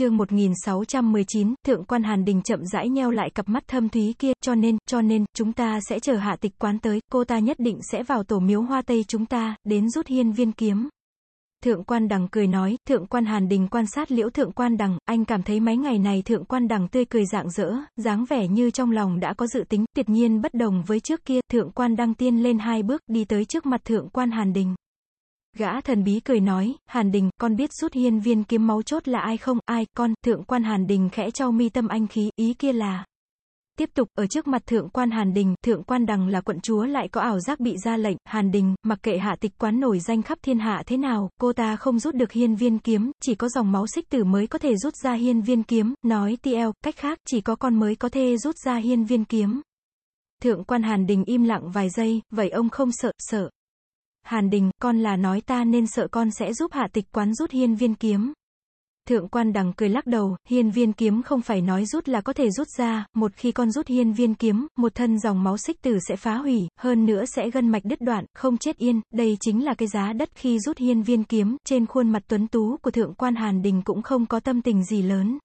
chương 1619, thượng quan Hàn Đình chậm rãi nheo lại cặp mắt thâm thúy kia, cho nên, cho nên, chúng ta sẽ chờ hạ tịch quán tới, cô ta nhất định sẽ vào tổ miếu hoa tây chúng ta, đến rút hiên viên kiếm. Thượng quan đằng cười nói, thượng quan Hàn Đình quan sát liễu thượng quan đằng, anh cảm thấy mấy ngày này thượng quan đằng tươi cười dạng dỡ, dáng vẻ như trong lòng đã có dự tính, tuyệt nhiên bất đồng với trước kia, thượng quan đăng tiên lên hai bước, đi tới trước mặt thượng quan Hàn Đình. Gã thần bí cười nói, Hàn Đình, con biết rút hiên viên kiếm máu chốt là ai không, ai, con, thượng quan Hàn Đình khẽ trao mi tâm anh khí, ý kia là. Tiếp tục, ở trước mặt thượng quan Hàn Đình, thượng quan đằng là quận chúa lại có ảo giác bị ra lệnh, Hàn Đình, mặc kệ hạ tịch quán nổi danh khắp thiên hạ thế nào, cô ta không rút được hiên viên kiếm, chỉ có dòng máu xích tử mới có thể rút ra hiên viên kiếm, nói TL, cách khác, chỉ có con mới có thể rút ra hiên viên kiếm. Thượng quan Hàn Đình im lặng vài giây, vậy ông không sợ, sợ. Hàn Đình, con là nói ta nên sợ con sẽ giúp hạ tịch quán rút hiên viên kiếm. Thượng quan đằng cười lắc đầu, hiên viên kiếm không phải nói rút là có thể rút ra, một khi con rút hiên viên kiếm, một thân dòng máu xích tử sẽ phá hủy, hơn nữa sẽ gân mạch đứt đoạn, không chết yên, đây chính là cái giá đất khi rút hiên viên kiếm, trên khuôn mặt tuấn tú của thượng quan Hàn Đình cũng không có tâm tình gì lớn.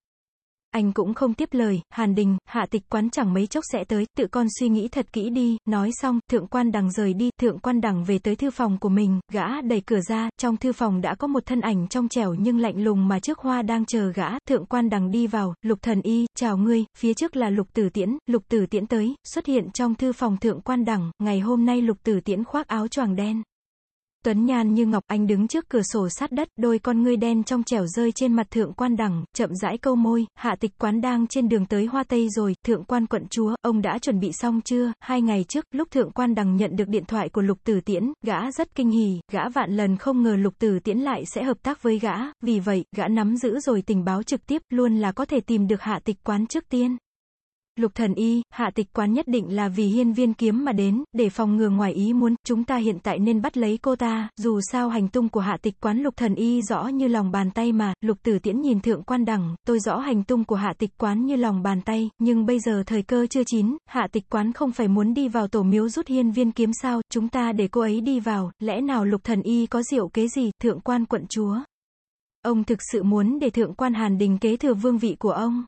Anh cũng không tiếp lời, Hàn Đình, hạ tịch quán chẳng mấy chốc sẽ tới, tự con suy nghĩ thật kỹ đi, nói xong, thượng quan đằng rời đi, thượng quan đằng về tới thư phòng của mình, gã đẩy cửa ra, trong thư phòng đã có một thân ảnh trong trẻo nhưng lạnh lùng mà trước hoa đang chờ gã, thượng quan đằng đi vào, lục thần y, chào ngươi, phía trước là lục tử tiễn, lục tử tiễn tới, xuất hiện trong thư phòng thượng quan đằng, ngày hôm nay lục tử tiễn khoác áo choàng đen. Tuấn nhan như ngọc anh đứng trước cửa sổ sát đất, đôi con ngươi đen trong trẻo rơi trên mặt thượng quan đẳng, chậm rãi câu môi, hạ tịch quán đang trên đường tới Hoa Tây rồi, thượng quan quận chúa, ông đã chuẩn bị xong chưa, hai ngày trước, lúc thượng quan đẳng nhận được điện thoại của lục tử tiễn, gã rất kinh hỉ, gã vạn lần không ngờ lục tử tiễn lại sẽ hợp tác với gã, vì vậy, gã nắm giữ rồi tình báo trực tiếp, luôn là có thể tìm được hạ tịch quán trước tiên. Lục thần y, hạ tịch quán nhất định là vì hiên viên kiếm mà đến, để phòng ngừa ngoài ý muốn, chúng ta hiện tại nên bắt lấy cô ta, dù sao hành tung của hạ tịch quán lục thần y rõ như lòng bàn tay mà, lục tử tiễn nhìn thượng quan đẳng, tôi rõ hành tung của hạ tịch quán như lòng bàn tay, nhưng bây giờ thời cơ chưa chín, hạ tịch quán không phải muốn đi vào tổ miếu rút hiên viên kiếm sao, chúng ta để cô ấy đi vào, lẽ nào lục thần y có diệu kế gì, thượng quan quận chúa. Ông thực sự muốn để thượng quan Hàn Đình kế thừa vương vị của ông.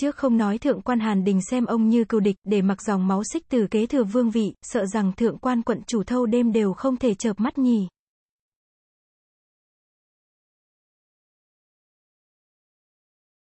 Trước không nói thượng quan Hàn Đình xem ông như cừu địch, để mặc dòng máu xích từ kế thừa vương vị, sợ rằng thượng quan quận chủ thâu đêm đều không thể chợp mắt nhì.